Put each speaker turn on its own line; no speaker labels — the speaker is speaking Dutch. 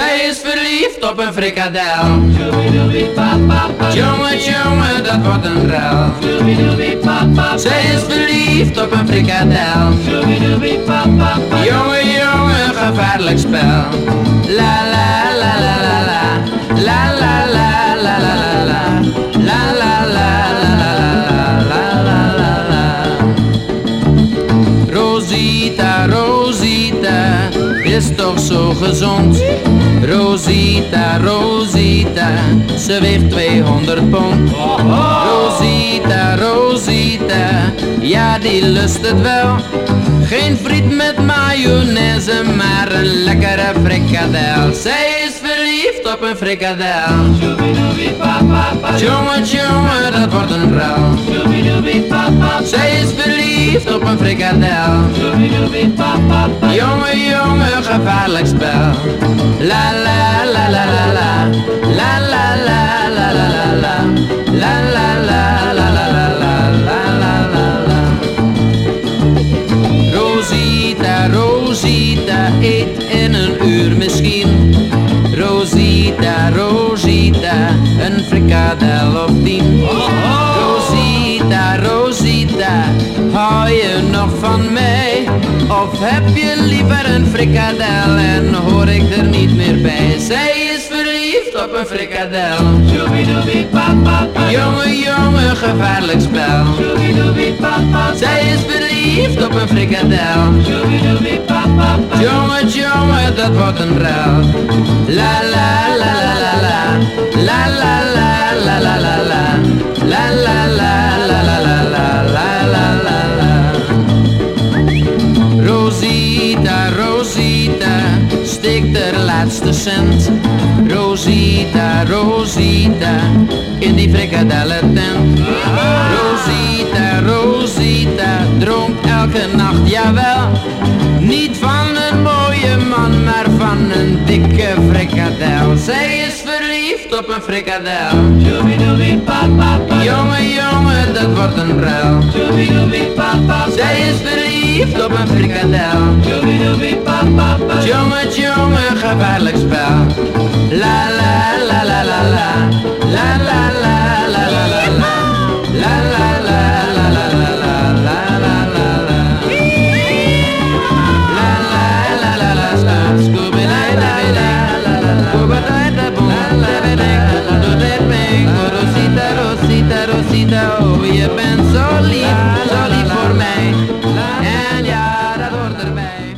Zij is verliefd op een frikadel. Jongen, jongen, dat wordt een rel. Zij is verliefd op een frikadel. Jongen, jongen, gevaarlijk spel. La la is toch zo gezond. Rosita, Rosita, ze weegt 200 pond. Rosita, Rosita, ja die lust het wel. Geen friet met mayonaise, maar een lekkere frikadel. Zij is verliefd op een frikadel. Jongen, jongen, dat wordt een rel. Zij is verliefd op een frikadel. Jongen, jongen, gevaarlijk spel. La la la la la la. La la la la la la la. La la la la la la la la la la la. Rosita, Rosita, eet in een uur misschien. Rosita, Rosita, een frikadel of tien. Rosita, Rosita, hou je nog van mij? Of heb je liever een frikadel en hoor ik er niet meer bij? Zij is verliefd op een frikadel. Jongen, jongen, gevaarlijk spel. Zij is verliefd op een frikadel. Jongen, jongen, dat wordt een la la la la la. La la la la la la la. La la la la laatste cent. Rosita, Rosita, in die frikadellentent. Rosita, Rosita, dronk elke nacht, jawel. Niet van een mooie man, maar van een dikke frikadel. Zij is verliefd op een frikadel. Jongen, jongen, dat wordt een rel. Zij is verliefd op een frikadel. Jongen, jongen, een gevaarlijk spel. La la la la la la, la la la la la la la, la la la la la la la la la la la. La la la la la la, la la la la la la, Booba da da boom da da da, Kudu da bingo, Rosita la la oh je bent zo lief, zo lief voor mij. En ja, dat hoort erbij.